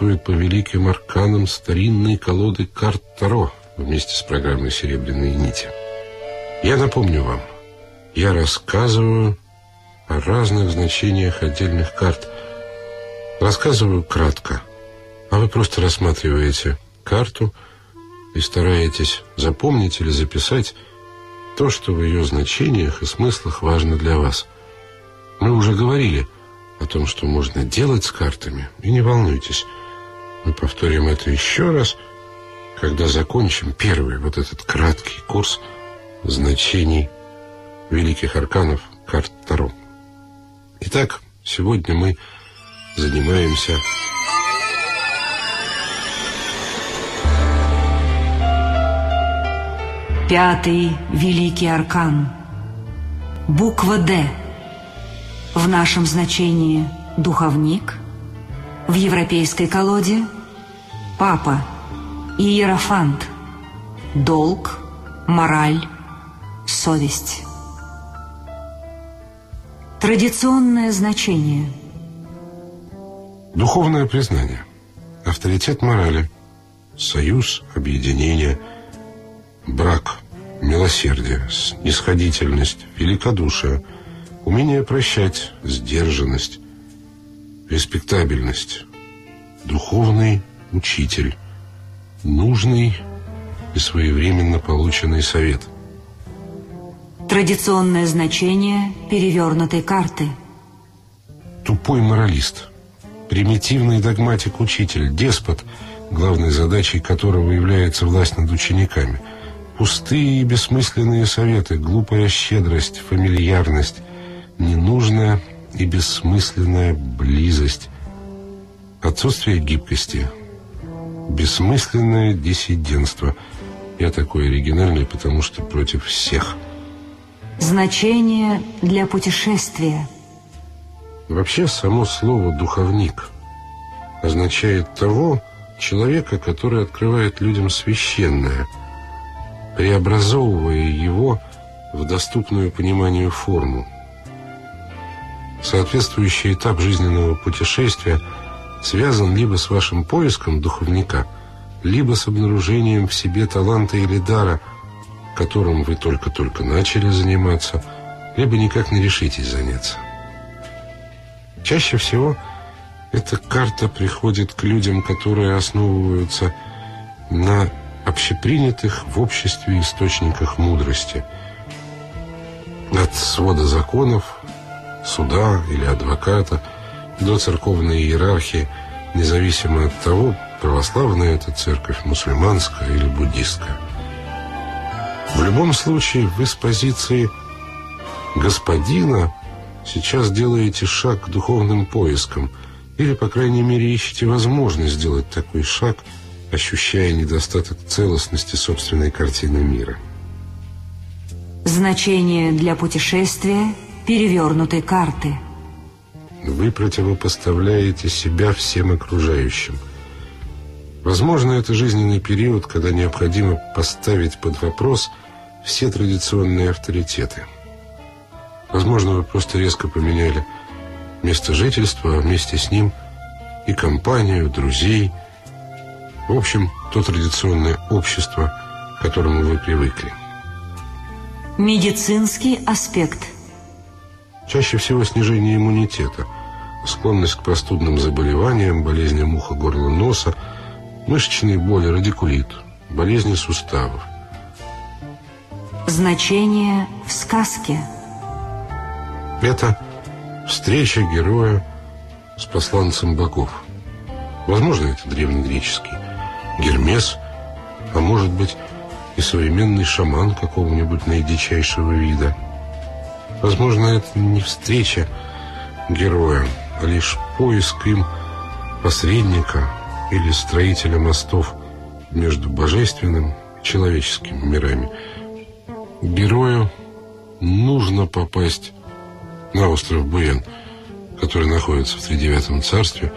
путешествует по великим арканам старинной колоды карт Таро вместе с программой «Серебряные нити». Я напомню вам, я рассказываю о разных значениях отдельных карт. Рассказываю кратко, а вы просто рассматриваете карту и стараетесь запомнить или записать то, что в ее значениях и смыслах важно для вас. Мы уже говорили о том, что можно делать с картами, и не волнуйтесь. Мы повторим это еще раз, когда закончим первый вот этот краткий курс значений великих арканов карт Таро. Итак, сегодня мы занимаемся Пятый великий аркан. Буква «Д». В нашем значении «духовник», в европейской колоде «папа», «иерофант», «долг», «мораль», «совесть». Традиционное значение. Духовное признание, авторитет морали, союз, объединение, брак, милосердие, снисходительность, великодушие, умение прощать, сдержанность, респектабельность, духовный учитель, нужный и своевременно полученный совет – Традиционное значение перевернутой карты. Тупой моралист, примитивный догматик-учитель, деспот, главной задачей которого является власть над учениками. Пустые и бессмысленные советы, глупая щедрость, фамильярность, ненужная и бессмысленная близость, отсутствие гибкости, бессмысленное диссидентство. Я такой оригинальный, потому что против всех – Значение для путешествия. Вообще, само слово «духовник» означает того человека, который открывает людям священное, преобразовывая его в доступную пониманию форму. Соответствующий этап жизненного путешествия связан либо с вашим поиском духовника, либо с обнаружением в себе таланта или дара – которым вы только-только начали заниматься, либо никак не решитесь заняться. Чаще всего эта карта приходит к людям, которые основываются на общепринятых в обществе источниках мудрости. От свода законов, суда или адвоката до церковной иерархии, независимо от того, православная это церковь, мусульманская или буддистская. В любом случае, вы с позиции господина сейчас делаете шаг к духовным поискам, или, по крайней мере, ищете возможность сделать такой шаг, ощущая недостаток целостности собственной картины мира. Значение для путешествия перевернутой карты. Вы противопоставляете себя всем окружающим. Возможно, это жизненный период, когда необходимо поставить под вопрос – все традиционные авторитеты. Возможно, вы просто резко поменяли место жительства, а вместе с ним и компанию, друзей. В общем, то традиционное общество, к которому вы привыкли. Медицинский аспект. Чаще всего снижение иммунитета, склонность к простудным заболеваниям, болезням уха, горла, носа, мышечные боли, радикулит, болезни суставов. Значение в сказке. Это встреча героя с посланцем богов. Возможно, это древнегреческий Гермес, а может быть и современный шаман какого-нибудь наидичайшего вида. Возможно, это не встреча героя, а лишь поиск им посредника или строителя мостов между божественным и человеческими мирами – Герою нужно попасть на остров Буен, который находится в Тридевятом царстве,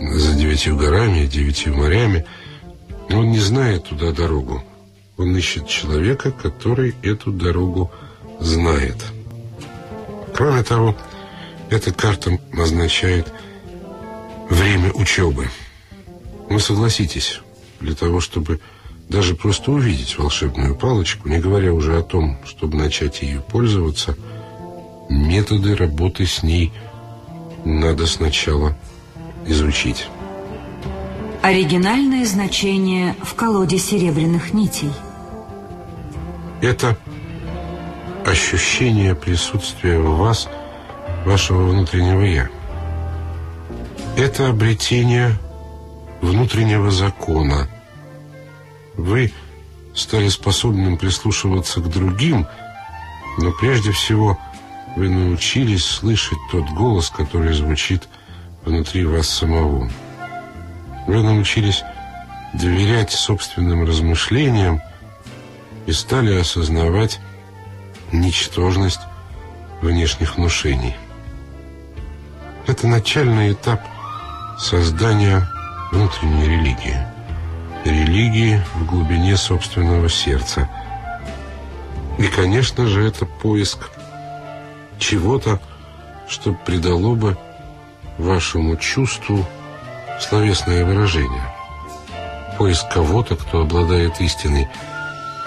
за девятью горами и девятью морями. Он не знает туда дорогу. Он ищет человека, который эту дорогу знает. Кроме того, Эта карта означает время учебы. Вы согласитесь, для того, чтобы даже просто увидеть волшебную палочку, не говоря уже о том, чтобы начать ею пользоваться, методы работы с ней надо сначала изучить. Оригинальное значение в колоде серебряных нитей. Это ощущение присутствия в вас вашего внутреннего «я». Это обретение внутреннего закона. Вы стали способным прислушиваться к другим, но прежде всего вы научились слышать тот голос, который звучит внутри вас самого. Вы научились доверять собственным размышлениям и стали осознавать ничтожность внешних внушений. Это начальный этап создания внутренней религии. Религии в глубине собственного сердца. И, конечно же, это поиск чего-то, что придало бы вашему чувству словесное выражение. Поиск кого-то, кто обладает истиной,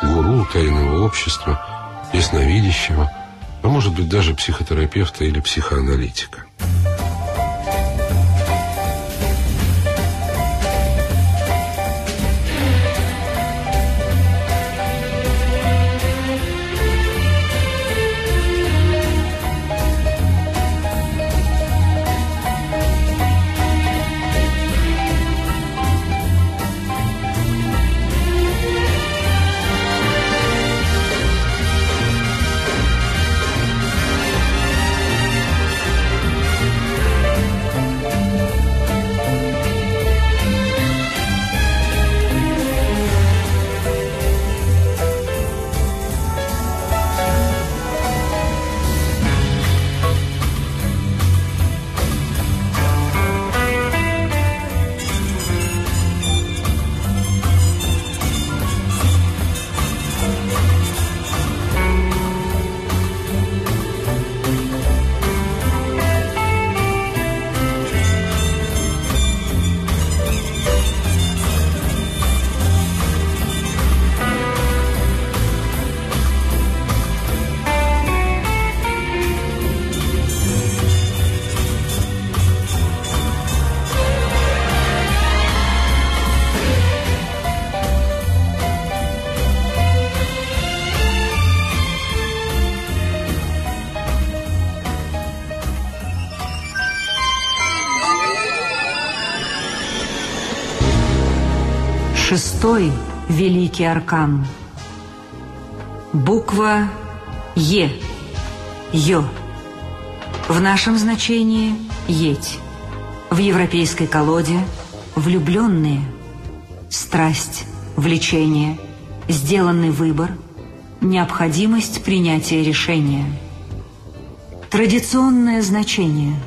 гуру тайного общества, ясновидящего, а может быть даже психотерапевта или психоаналитика. Шестой великий аркан. Буква Е. Ё. В нашем значении «еть». В европейской колоде «влюбленные». Страсть, влечение, сделанный выбор, необходимость принятия решения. Традиционное значение.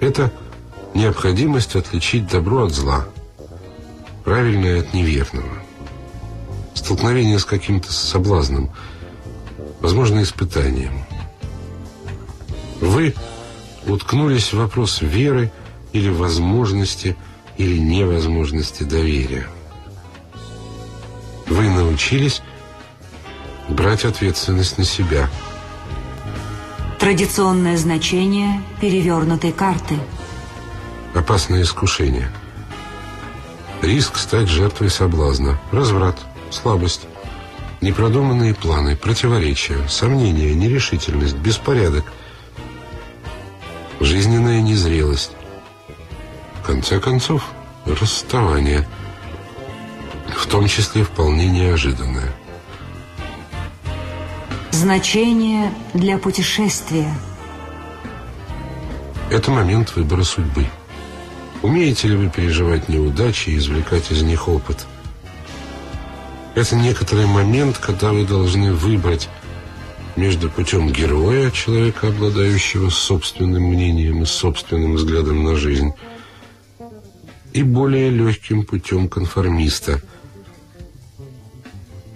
Это необходимость отличить добро от зла – правильное от неверного. Столкновение с каким-то соблазном, возможно, испытанием. Вы уткнулись в вопрос веры или возможности, или невозможности доверия. Вы научились брать ответственность на себя. Традиционное значение перевернутой карты. Опасное искушение – Риск стать жертвой соблазна, разврат, слабость, непродуманные планы, противоречия, сомнения, нерешительность, беспорядок, жизненная незрелость. В конце концов, расставание, в том числе вполне неожиданное. Значение для путешествия. Это момент выбора судьбы. Умеете ли вы переживать неудачи и извлекать из них опыт? Это некоторый момент, когда вы должны выбрать между путем героя, человека, обладающего собственным мнением и собственным взглядом на жизнь, и более легким путем конформиста.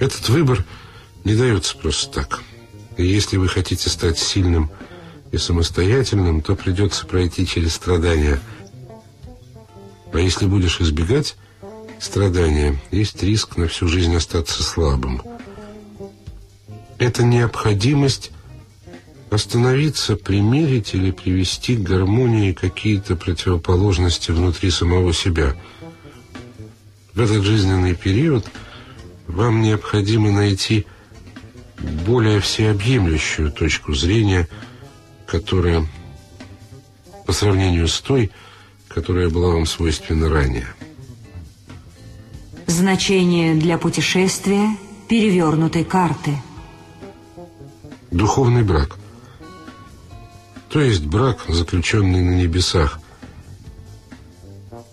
Этот выбор не дается просто так. И если вы хотите стать сильным и самостоятельным, то придется пройти через страдания. А если будешь избегать страдания, есть риск на всю жизнь остаться слабым. Это необходимость остановиться, примерить или привести к гармонии какие-то противоположности внутри самого себя. В этот жизненный период вам необходимо найти более всеобъемлющую точку зрения, которая по сравнению с той, которая была вам свойственна ранее. Значение для путешествия перевернутой карты. Духовный брак – то есть брак, заключенный на небесах.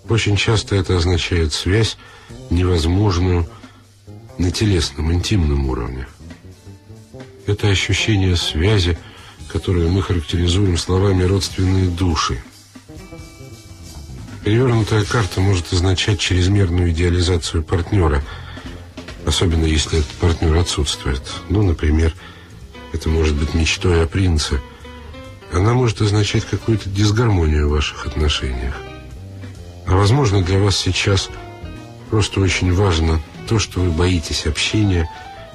Очень часто это означает связь, невозможную на телесном, интимном уровне. Это ощущение связи, которое мы характеризуем словами «родственные души». Перевернутая карта может означать чрезмерную идеализацию партнера, особенно если этот партнер отсутствует. Ну, например, это может быть мечтой о принце – она может означать какую-то дисгармонию в ваших отношениях. А возможно, для вас сейчас просто очень важно то, что вы боитесь общения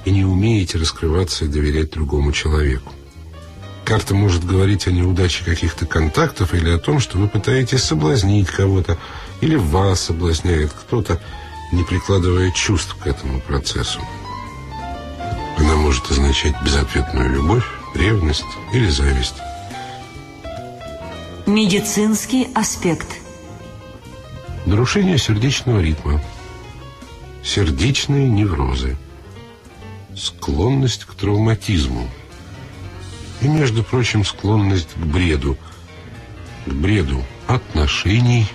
и не умеете раскрываться и доверять другому человеку. Карта может говорить о неудаче каких-то контактов или о том, что вы пытаетесь соблазнить кого-то, или вас соблазняет кто-то, не прикладывая чувств к этому процессу. Она может означать безответную любовь, ревность или зависть. Медицинский аспект. Нарушение сердечного ритма. Сердечные неврозы. Склонность к травматизму. И, между прочим, склонность к бреду. К бреду отношений,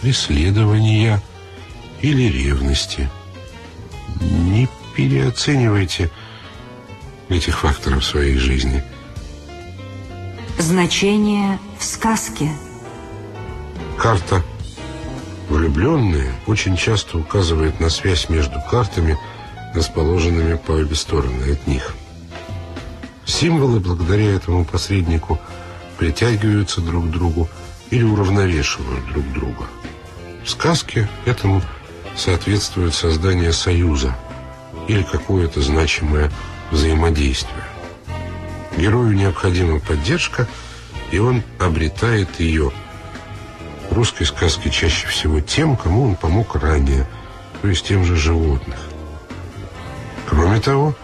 преследования или ревности. Не переоценивайте этих факторов в своей жизни – Значение в сказке. Карта «Влюбленные» очень часто указывает на связь между картами, расположенными по обе стороны от них. Символы, благодаря этому посреднику, притягиваются друг к другу или уравновешивают друг друга. В сказке этому соответствует создание союза или какое-то значимое взаимодействие. Герою необходима поддержка, и он обретает ее. В русской сказке чаще всего тем, кому он помог ранее, то есть тем же животных. Кроме того,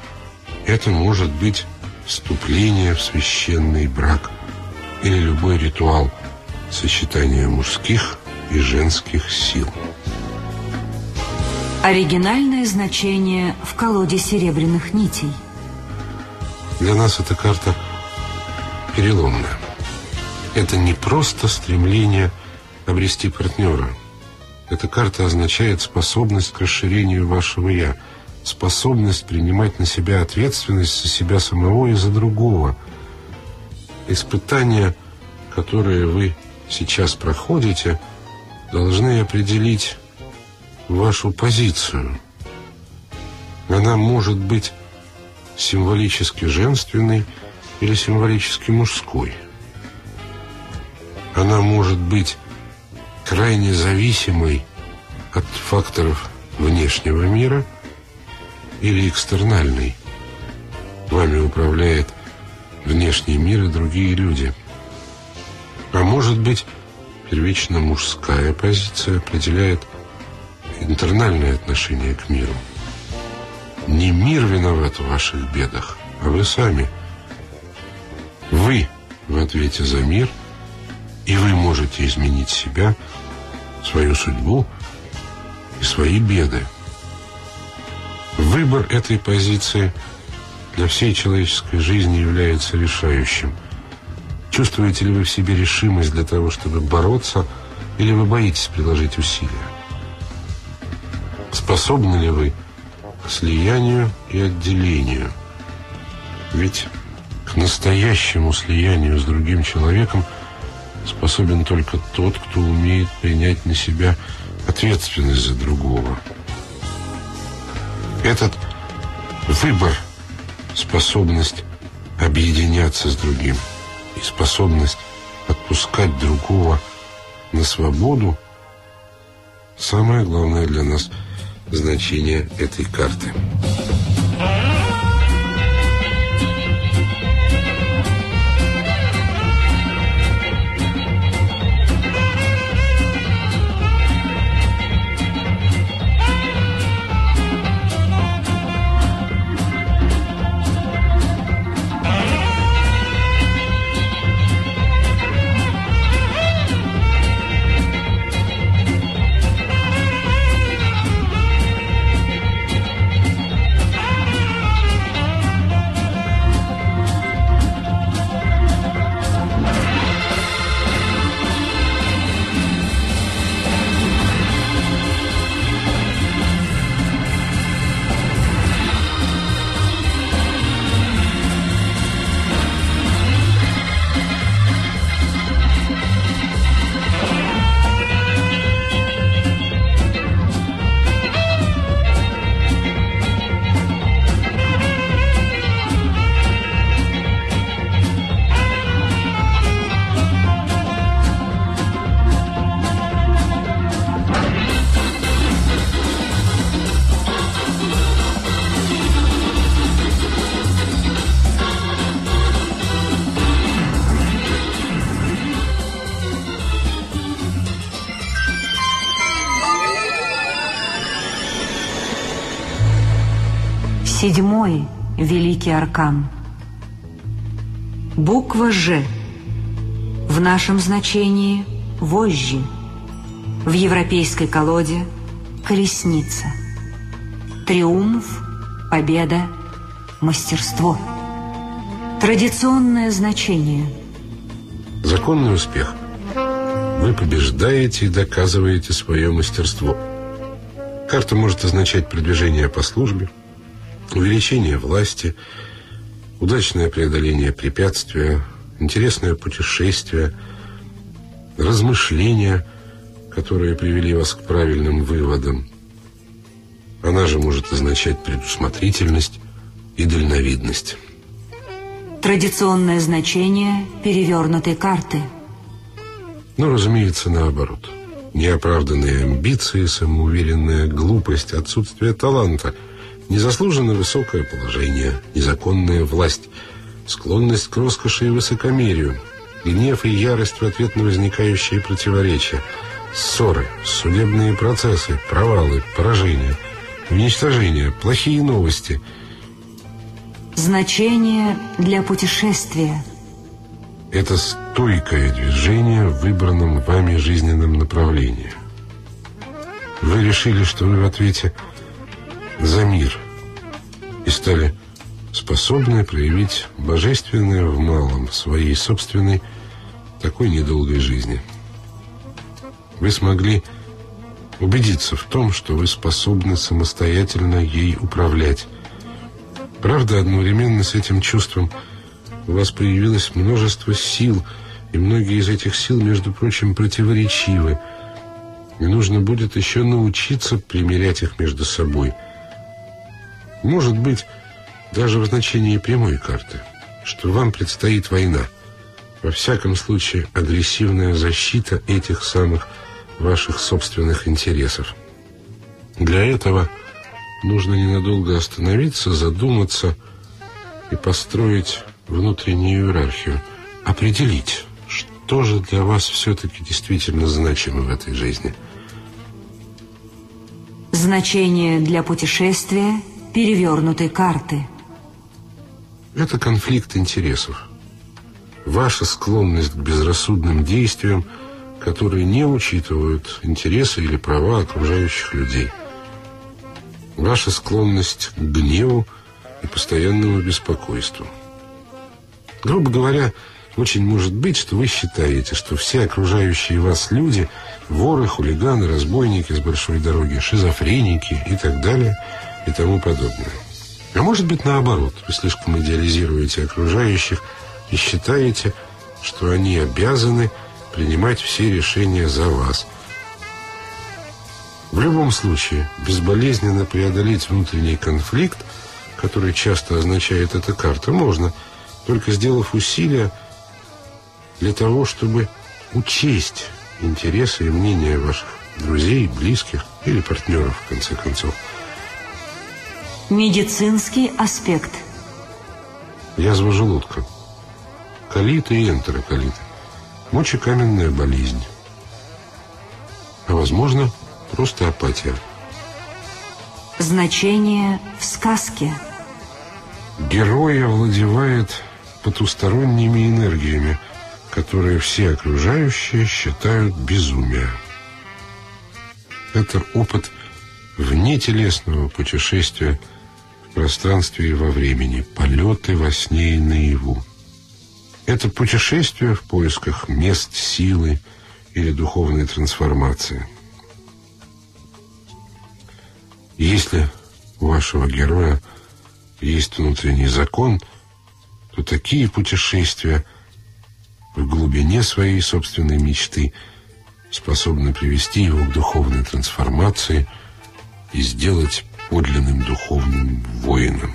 это может быть вступление в священный брак или любой ритуал сочетания мужских и женских сил. Оригинальное значение в колоде серебряных нитей – для нас эта карта переломная. Это не просто стремление обрести партнера. Эта карта означает способность к расширению вашего «я», способность принимать на себя ответственность за себя самого и за другого. Испытания, которые вы сейчас проходите, должны определить вашу позицию. Она может быть символически женственной или символически мужской. Она может быть крайне зависимой от факторов внешнего мира или экстернальной. Вами управляет внешний мир и другие люди. А может быть, первично мужская позиция определяет интернальное отношение к миру. Не мир виноват в ваших бедах, а вы сами. Вы в ответе за мир, и вы можете изменить себя, свою судьбу и свои беды. Выбор этой позиции для всей человеческой жизни является решающим. Чувствуете ли вы в себе решимость для того, чтобы бороться, или вы боитесь приложить усилия? Способны ли вы слиянию и отделению. Ведь к настоящему слиянию с другим человеком способен только тот, кто умеет принять на себя ответственность за другого. Этот выбор, способность объединяться с другим и способность отпускать другого на свободу – самое главное для нас значение этой карты. Великий аркан. Буква «Ж» в нашем значении «вожжи», в европейской колоде «колесница», триумф, победа, мастерство. Традиционное значение. Законный успех. Вы побеждаете и доказываете свое мастерство. Карта может означать продвижение по службе, увеличение власти, удачное преодоление препятствия, интересное путешествие, размышления, которые привели вас к правильным выводам. Она же может означать предусмотрительность и дальновидность. Традиционное значение перевернутой карты. Ну, разумеется, наоборот. Неоправданные амбиции, самоуверенная глупость, отсутствие таланта – Незаслуженно высокое положение, незаконная власть, склонность к роскоши и высокомерию, гнев и ярость в ответ на возникающие противоречия, ссоры, судебные процессы, провалы, поражения, уничтожения, плохие новости. Значение для путешествия. Это стойкое движение в выбранном вами жизненном направлении. Вы решили, что вы в ответе – за мир и стали способны проявить божественное в малом своей собственной такой недолгой жизни. Вы смогли убедиться в том, что вы способны самостоятельно ей управлять. Правда, одновременно с этим чувством у вас появилось множество сил, и многие из этих сил, между прочим, противоречивы. И нужно будет еще научиться примерять их между собой – может быть, даже в значении прямой карты, что вам предстоит война. Во всяком случае, агрессивная защита этих самых ваших собственных интересов. Для этого нужно ненадолго остановиться, задуматься и построить внутреннюю иерархию, определить, что же для вас все-таки действительно значимо в этой жизни. Значение для путешествия перевернутой карты. Это конфликт интересов. Ваша склонность к безрассудным действиям, которые не учитывают интересы или права окружающих людей. Ваша склонность к гневу и постоянному беспокойству. Грубо говоря, очень может быть, что вы считаете, что все окружающие вас люди – воры, хулиганы, разбойники с большой дороги, шизофреники и так далее – и тому подобное. А может быть наоборот, вы слишком идеализируете окружающих и считаете, что они обязаны принимать все решения за вас. В любом случае, безболезненно преодолеть внутренний конфликт, который часто означает эта карта, можно, только сделав усилия для того, чтобы учесть интересы и мнения ваших друзей, близких или партнеров, в конце концов. Медицинский аспект. Язва желудка. Колиты и энтероколиты. Мочекаменная болезнь. А возможно, просто апатия. Значение в сказке. Герой овладевает потусторонними энергиями, которые все окружающие считают безумием. Это опыт внетелесного путешествия пространстве и во времени, полеты во сне и наяву. Это путешествие в поисках мест силы или духовной трансформации. Если у вашего героя есть внутренний закон, то такие путешествия в глубине своей собственной мечты способны привести его к духовной трансформации и сделать подлинным духовным воином.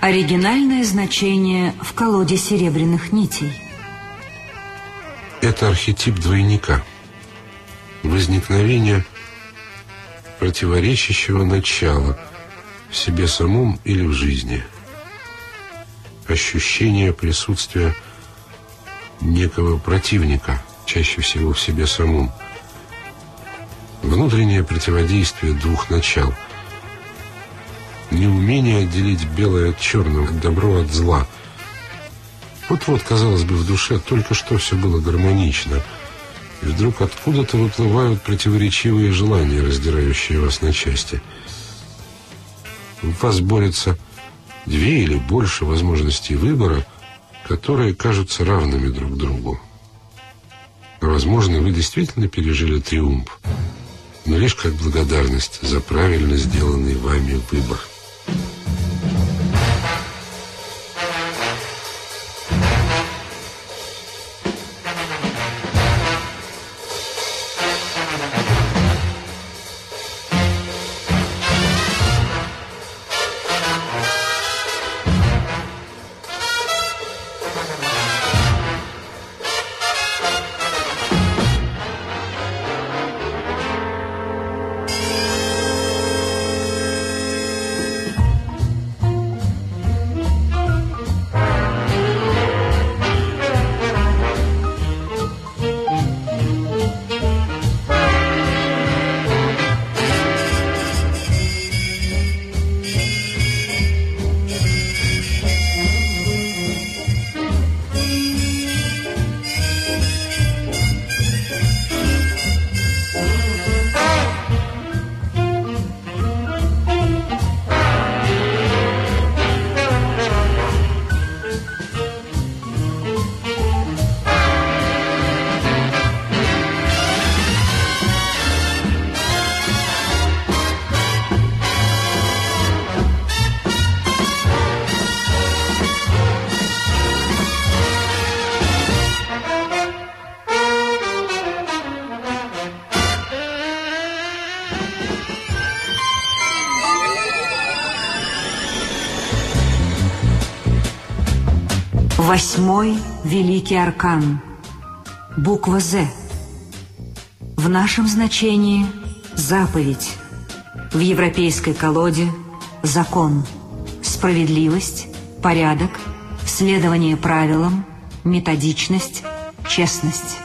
Оригинальное значение в колоде серебряных нитей. Это архетип двойника. Возникновение противоречащего начала в себе самом или в жизни. Ощущение присутствия некого противника, чаще всего в себе самом. Внутреннее противодействие двух начал. Неумение отделить белое от черного, добро от зла. Вот-вот, казалось бы, в душе только что все было гармонично. И вдруг откуда-то выплывают противоречивые желания, раздирающие вас на части. В вас борются две или больше возможностей выбора, которые кажутся равными друг другу. Возможно, вы действительно пережили триумф, но лишь как благодарность за правильно сделанный вами выбор. Восьмой великий аркан. Буква «З». В нашем значении заповедь. В европейской колоде закон. Справедливость, порядок, следование правилам, методичность, честность.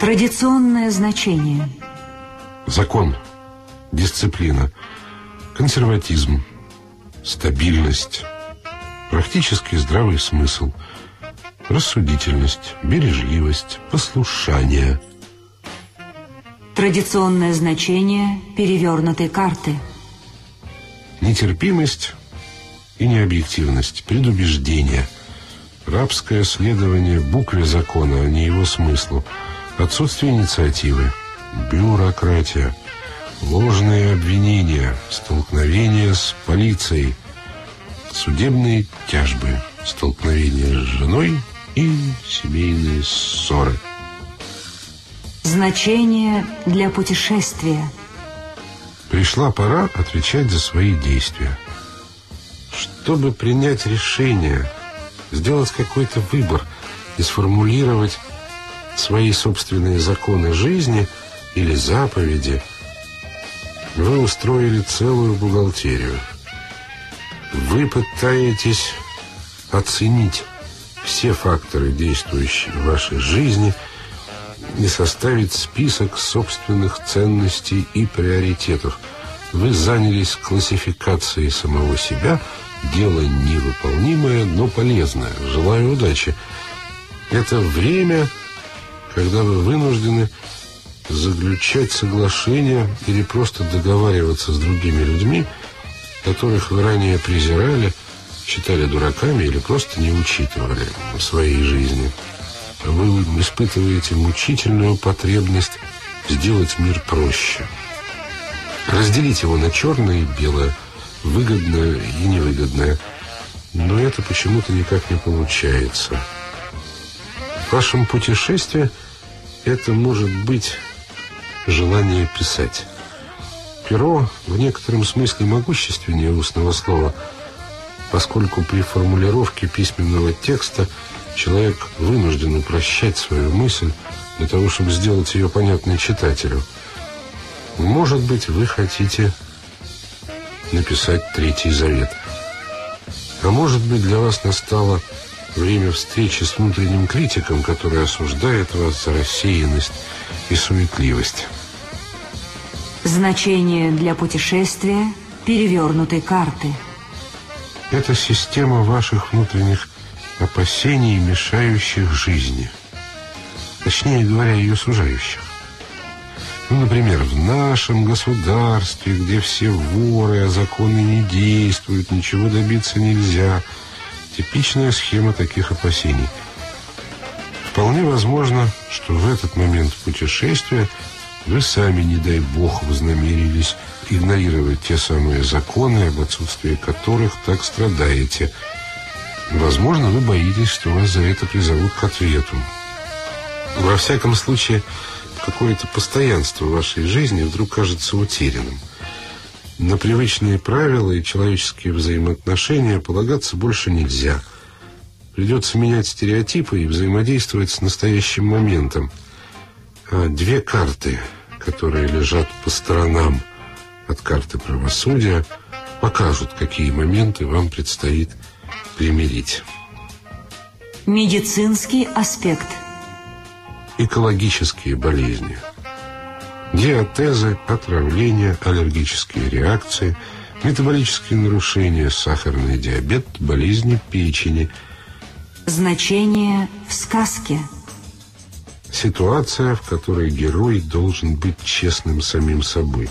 Традиционное значение. Закон, дисциплина, консерватизм, стабильность, практический здравый смысл – рассудительность, бережливость, послушание. Традиционное значение перевернутой карты. Нетерпимость и необъективность, предубеждение, рабское следование букве закона, а не его смыслу, отсутствие инициативы, бюрократия, ложные обвинения, столкновения с полицией, судебные тяжбы, столкновения с женой и семейные ссоры. Значение для путешествия. Пришла пора отвечать за свои действия. Чтобы принять решение, сделать какой-то выбор, и сформулировать свои собственные законы жизни или заповеди, вы устроили целую бухгалтерию. Вы пытаетесь оценить все факторы, действующие в вашей жизни, и составить список собственных ценностей и приоритетов. Вы занялись классификацией самого себя, дело невыполнимое, но полезное. Желаю удачи. Это время, когда вы вынуждены заключать соглашения или просто договариваться с другими людьми, которых вы ранее презирали, считали дураками или просто не учитывали в своей жизни. Вы испытываете мучительную потребность сделать мир проще. Разделить его на черное и белое, выгодное и невыгодное. Но это почему-то никак не получается. В вашем путешествии это может быть желание писать. Перо в некотором смысле могущественнее устного слова, поскольку при формулировке письменного текста человек вынужден упрощать свою мысль для того, чтобы сделать ее понятной читателю. Может быть, вы хотите написать Третий Завет. А может быть, для вас настало время встречи с внутренним критиком, который осуждает вас за рассеянность и суетливость. Значение для путешествия перевернутой карты. Это система ваших внутренних опасений, мешающих жизни. Точнее говоря, ее сужающих. Ну, например, в нашем государстве, где все воры, а законы не действуют, ничего добиться нельзя – Типичная схема таких опасений. Вполне возможно, что в этот момент путешествия вы сами, не дай бог, вознамерились игнорировать те самые законы, об отсутствии которых так страдаете. Возможно, вы боитесь, что вас за это призовут к ответу. Во всяком случае, какое-то постоянство вашей жизни вдруг кажется утерянным – на привычные правила и человеческие взаимоотношения полагаться больше нельзя. Придется менять стереотипы и взаимодействовать с настоящим моментом. А две карты, которые лежат по сторонам от карты правосудия, покажут, какие моменты вам предстоит примирить. Медицинский аспект. Экологические болезни – диатезы, отравления, аллергические реакции, метаболические нарушения, сахарный диабет, болезни печени. Значение в сказке. Ситуация, в которой герой должен быть честным самим собой.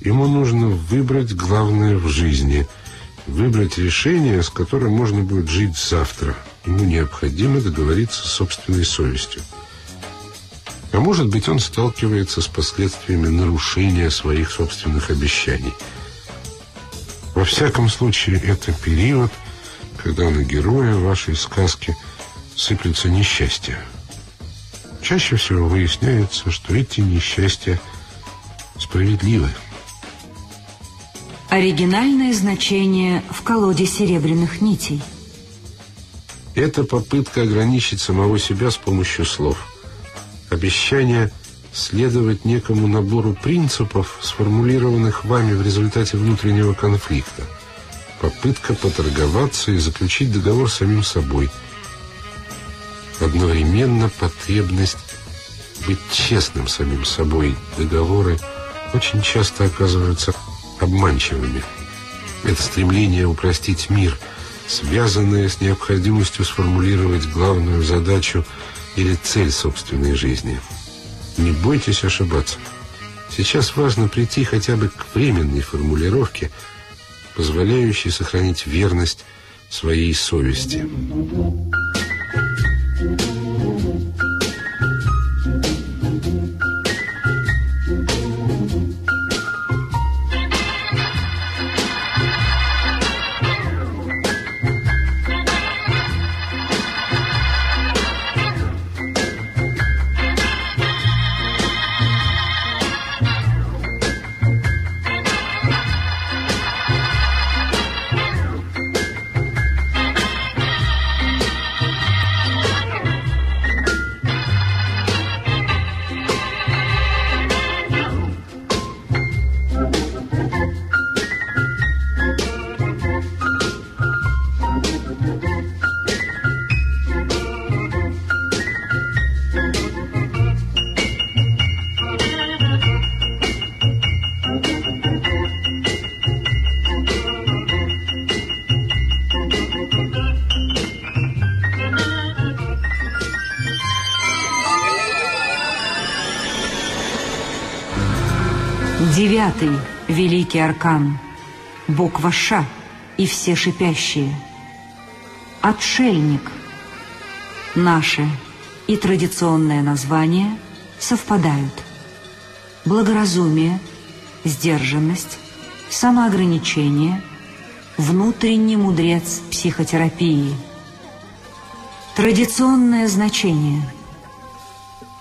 Ему нужно выбрать главное в жизни, выбрать решение, с которым можно будет жить завтра. Ему необходимо договориться с собственной совестью. А может быть, он сталкивается с последствиями нарушения своих собственных обещаний. Во всяком случае, это период, когда на героя вашей сказки сыплются несчастья. Чаще всего выясняется, что эти несчастья справедливы. Оригинальное значение в колоде серебряных нитей. Это попытка ограничить самого себя с помощью слов – обещание следовать некому набору принципов, сформулированных вами в результате внутреннего конфликта. Попытка поторговаться и заключить договор с самим собой. Одновременно потребность быть честным самим собой. Договоры очень часто оказываются обманчивыми. Это стремление упростить мир, связанное с необходимостью сформулировать главную задачу – или цель собственной жизни. Не бойтесь ошибаться. Сейчас важно прийти хотя бы к временной формулировке, позволяющей сохранить верность своей совести. Девятый великий аркан. Буква Ш и все шипящие. Отшельник. Наше и традиционное название совпадают. Благоразумие, сдержанность, самоограничение, внутренний мудрец психотерапии. Традиционное значение.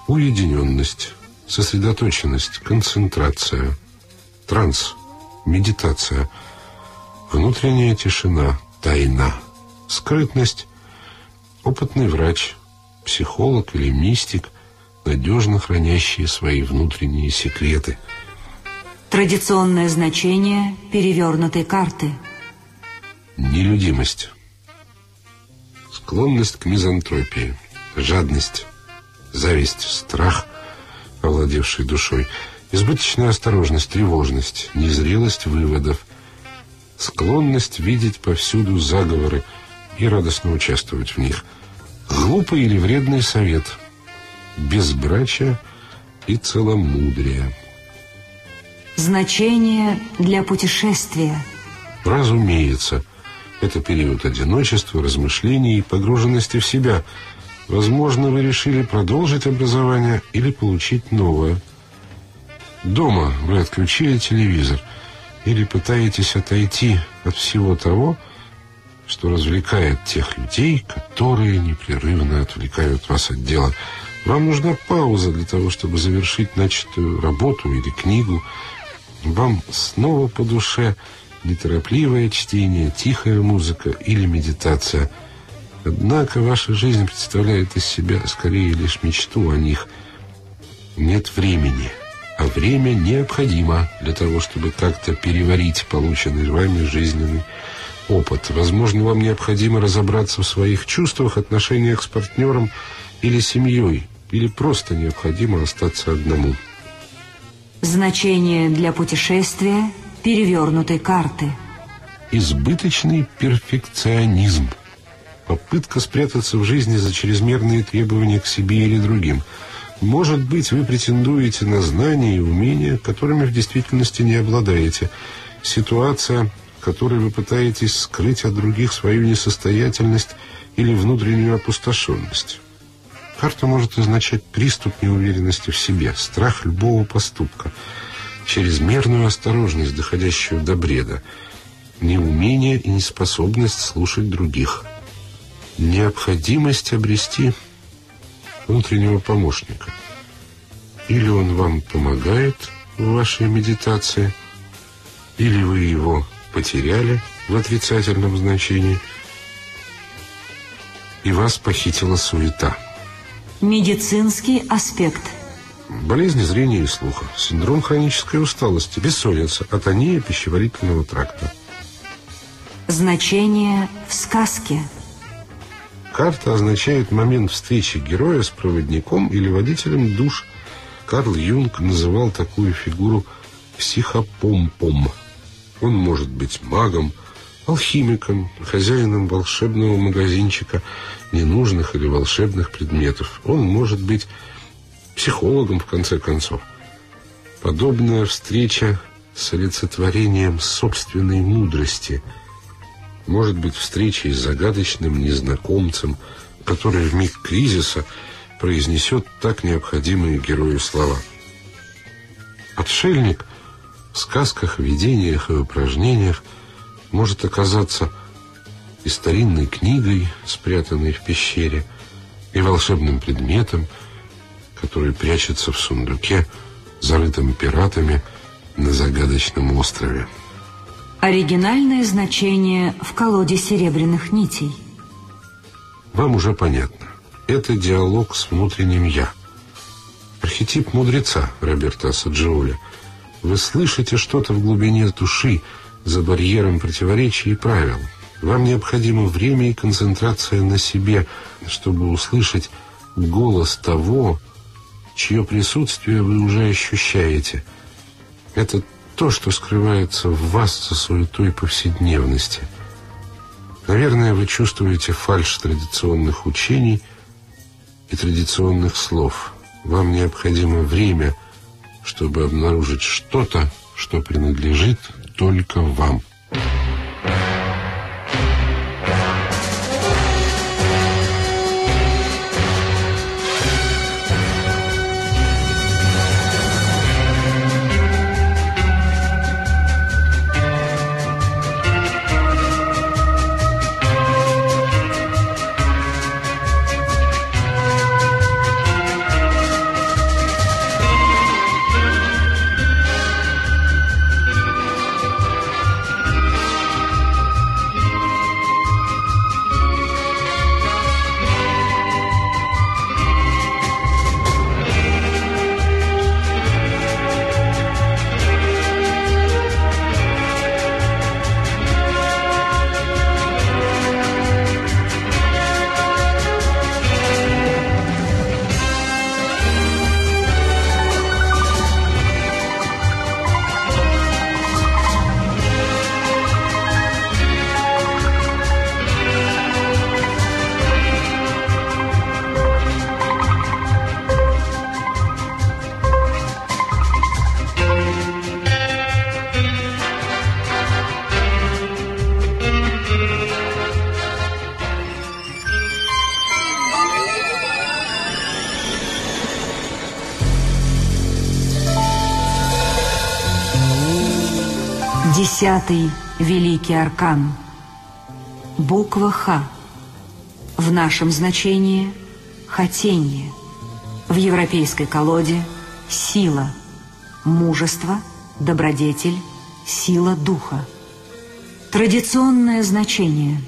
Уединенность сосредоточенность, концентрация, транс, медитация, внутренняя тишина, тайна, скрытность, опытный врач, психолог или мистик, надежно хранящие свои внутренние секреты. Традиционное значение перевернутой карты. Нелюдимость. Склонность к мизантропии, жадность, зависть, страх – овладевшей душой, избыточная осторожность, тревожность, незрелость выводов, склонность видеть повсюду заговоры и радостно участвовать в них, глупый или вредный совет, безбрачие и целомудрие. Значение для путешествия. Разумеется, это период одиночества, размышлений и погруженности в себя – Возможно, вы решили продолжить образование или получить новое. Дома вы отключили телевизор или пытаетесь отойти от всего того, что развлекает тех людей, которые непрерывно отвлекают вас от дела. Вам нужна пауза для того, чтобы завершить начатую работу или книгу. Вам снова по душе неторопливое чтение, тихая музыка или медитация – Однако ваша жизнь представляет из себя скорее лишь мечту о них. Нет времени, а время необходимо для того, чтобы как-то переварить полученный вами жизненный опыт. Возможно, вам необходимо разобраться в своих чувствах, отношениях с партнером или семьей, или просто необходимо остаться одному. Значение для путешествия перевернутой карты. Избыточный перфекционизм – попытка спрятаться в жизни за чрезмерные требования к себе или другим. Может быть, вы претендуете на знания и умения, которыми в действительности не обладаете. Ситуация, которой вы пытаетесь скрыть от других свою несостоятельность или внутреннюю опустошенность. Карта может означать приступ неуверенности в себе, страх любого поступка, чрезмерную осторожность, доходящую до бреда, неумение и неспособность слушать других – необходимость обрести внутреннего помощника. Или он вам помогает в вашей медитации, или вы его потеряли в отрицательном значении, и вас похитила суета. Медицинский аспект. Болезни зрения и слуха, синдром хронической усталости, бессонница, атония пищеварительного тракта. Значение в сказке – Карта означает момент встречи героя с проводником или водителем душ. Карл Юнг называл такую фигуру психопомпом. Он может быть магом, алхимиком, хозяином волшебного магазинчика ненужных или волшебных предметов. Он может быть психологом, в конце концов. Подобная встреча с олицетворением собственной мудрости – может быть встречей с загадочным незнакомцем, который в миг кризиса произнесет так необходимые герою слова. Отшельник в сказках, видениях и упражнениях может оказаться и старинной книгой, спрятанной в пещере, и волшебным предметом, который прячется в сундуке, зарытым пиратами на загадочном острове. Оригинальное значение в колоде серебряных нитей. Вам уже понятно. Это диалог с внутренним «я». Архетип мудреца Роберта Саджиоля. Вы слышите что-то в глубине души за барьером противоречий и правил. Вам необходимо время и концентрация на себе, чтобы услышать голос того, чье присутствие вы уже ощущаете. Это то, что скрывается в вас за суетой повседневности. Наверное, вы чувствуете фальшь традиционных учений и традиционных слов. Вам необходимо время чтобы обнаружить что-то, что принадлежит только вам. Десятый великий аркан. Буква Х. В нашем значении – хотение. В европейской колоде – сила, мужество, добродетель, сила духа. Традиционное значение.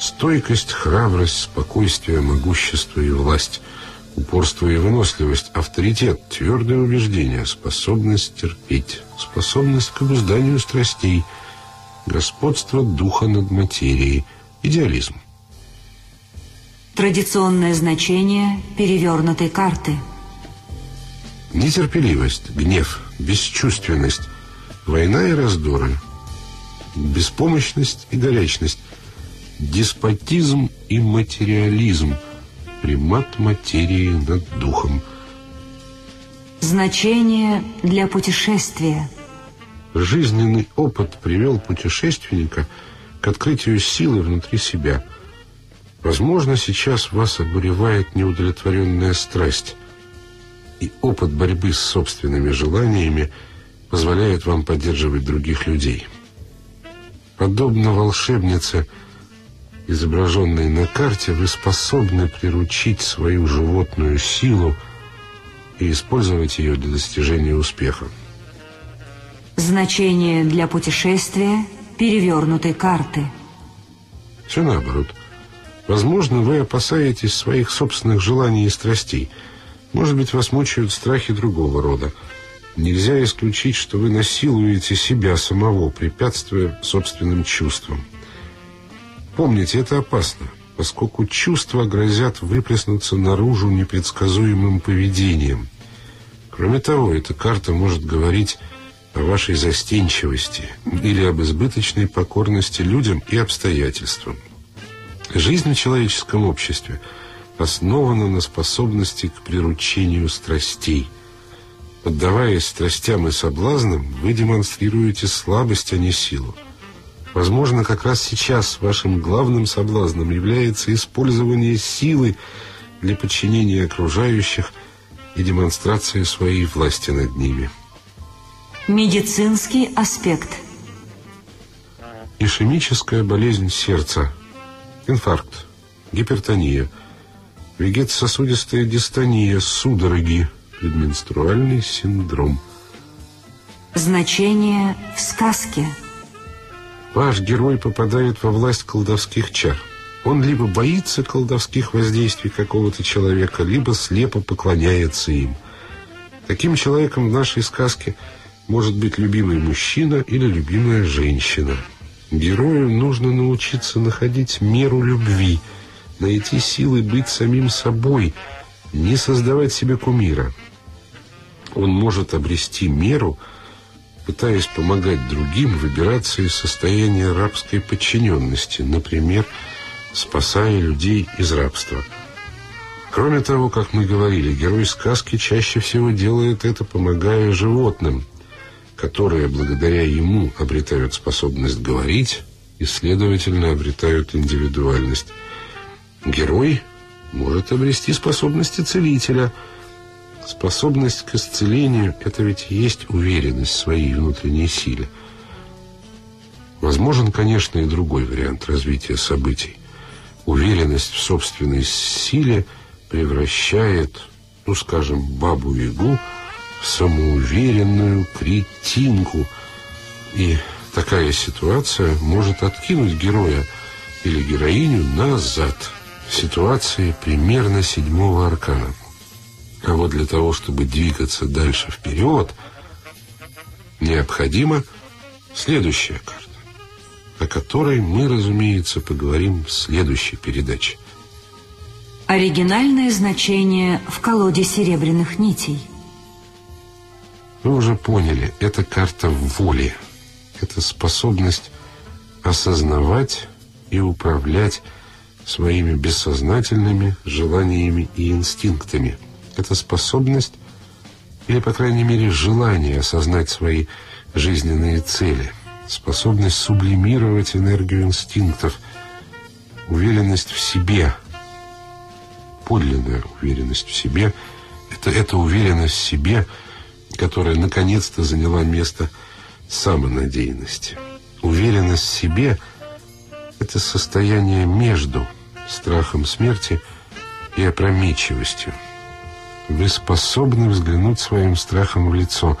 Стойкость, храбрость, спокойствие, могущество и власть – Упорство и выносливость, авторитет, твердое убеждение, способность терпеть, способность к обузданию страстей, господство духа над материей, идеализм. Традиционное значение перевернутой карты. Нетерпеливость, гнев, бесчувственность, война и раздоры, беспомощность и горячность, деспотизм и материализм – примат материи над духом. Значение для путешествия. Жизненный опыт привел путешественника к открытию силы внутри себя. Возможно, сейчас вас обуревает неудовлетворенная страсть, и опыт борьбы с собственными желаниями позволяет вам поддерживать других людей. Подобно волшебнице – изображенной на карте, вы способны приручить свою животную силу и использовать ее для достижения успеха. Значение для путешествия перевернутой карты. Все наоборот. Возможно, вы опасаетесь своих собственных желаний и страстей. Может быть, вас мучают страхи другого рода. Нельзя исключить, что вы насилуете себя самого, препятствуя собственным чувствам. Помните, это опасно, поскольку чувства грозят выплеснуться наружу непредсказуемым поведением. Кроме того, эта карта может говорить о вашей застенчивости или об избыточной покорности людям и обстоятельствам. Жизнь в человеческом обществе основана на способности к приручению страстей. Поддаваясь страстям и соблазнам, вы демонстрируете слабость, а не силу. Возможно, как раз сейчас вашим главным соблазном является использование силы для подчинения окружающих и демонстрации своей власти над ними. Медицинский аспект. Ишемическая болезнь сердца, инфаркт, гипертония, вегетососудистая дистония, судороги, предменструальный синдром. Значение в сказке – Ваш герой попадает во власть колдовских чар. Он либо боится колдовских воздействий какого-то человека, либо слепо поклоняется им. Таким человеком в нашей сказке может быть любимый мужчина или любимая женщина. Герою нужно научиться находить меру любви, найти силы быть самим собой, не создавать себе кумира. Он может обрести меру – пытаясь помогать другим выбираться из состояния рабской подчиненности, например, спасая людей из рабства. Кроме того, как мы говорили, герой сказки чаще всего делает это, помогая животным, которые благодаря ему обретают способность говорить и, следовательно, обретают индивидуальность. Герой может обрести способности целителя. Способность к исцелению – это ведь есть уверенность в своей внутренней силе. Возможен, конечно, и другой вариант развития событий. Уверенность в собственной силе превращает, ну, скажем, бабу-ягу в самоуверенную кретинку и Такая ситуация может откинуть героя или героиню назад в ситуации примерно седьмого аркана. А вот для того, чтобы двигаться дальше вперед, необходима следующая карта, о которой мы, разумеется, поговорим в следующей передаче. Оригинальное значение в колоде серебряных нитей. Вы уже поняли, это карта воли это способность осознавать и управлять своими бессознательными желаниями и инстинктами. Это способность, или, по крайней мере, желание осознать свои жизненные цели, способность сублимировать энергию инстинктов, уверенность в себе, подлинная уверенность в себе, это, это уверенность в себе, которая наконец-то заняла место – самонадеянности. Уверенность в себе – это состояние между страхом смерти и опрометчивостью. Вы способны взглянуть своим страхом в лицо.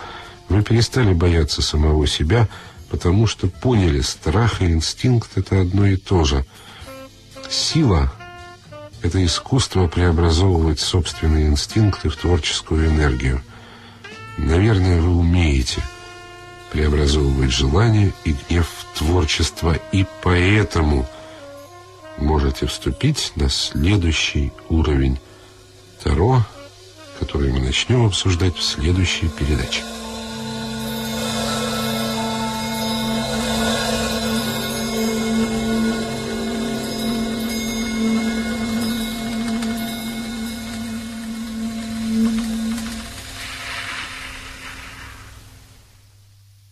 Вы перестали бояться самого себя, потому что поняли, страх и инстинкт – это одно и то же. Сила – это искусство преобразовывать собственные инстинкты в творческую энергию. Наверное, вы умеете – преобразовывать желание и гнев в творчество, и поэтому можете вступить на следующий уровень Таро, который мы начнем обсуждать в следующей передаче.